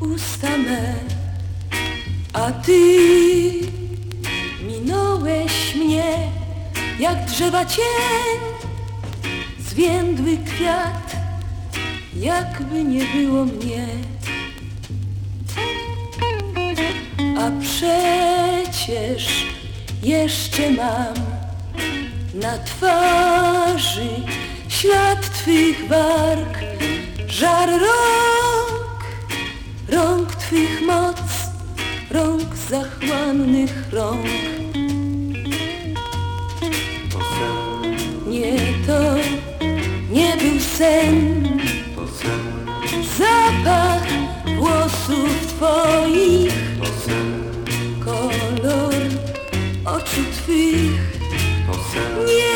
usta me, a ty minąłeś mnie jak drzewa cień, zwiędły kwiat, jakby nie było mnie. A przecież jeszcze mam na twarzy ślad twych warg, żar rąk, zachłannych rąk. Nie to nie był sen, zapach włosów twoich, kolor oczu twych. Nie,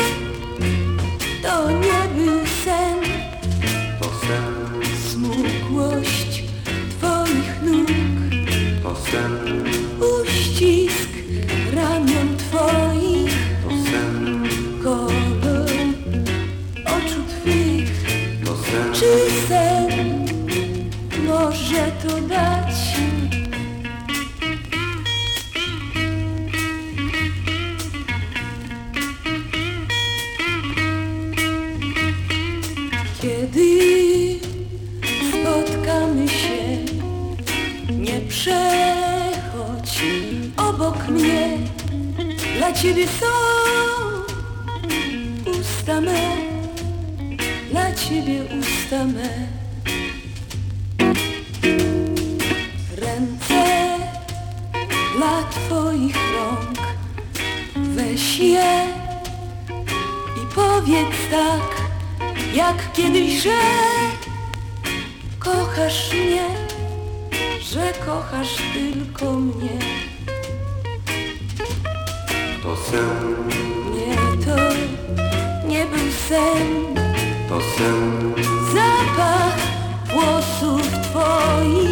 to nie był sen, smukłość twoich nóg, Czy sen może to dać? Kiedy spotkamy się, nie przechodź obok mnie. Dla ciebie są usta me dla ciebie usta Ręce dla twoich rąk, weź je i powiedz tak, jak kiedyś, że kochasz mnie, że kochasz tylko mnie. to sen, Nie, to nie był sen. to sen, Zapach włosów twoich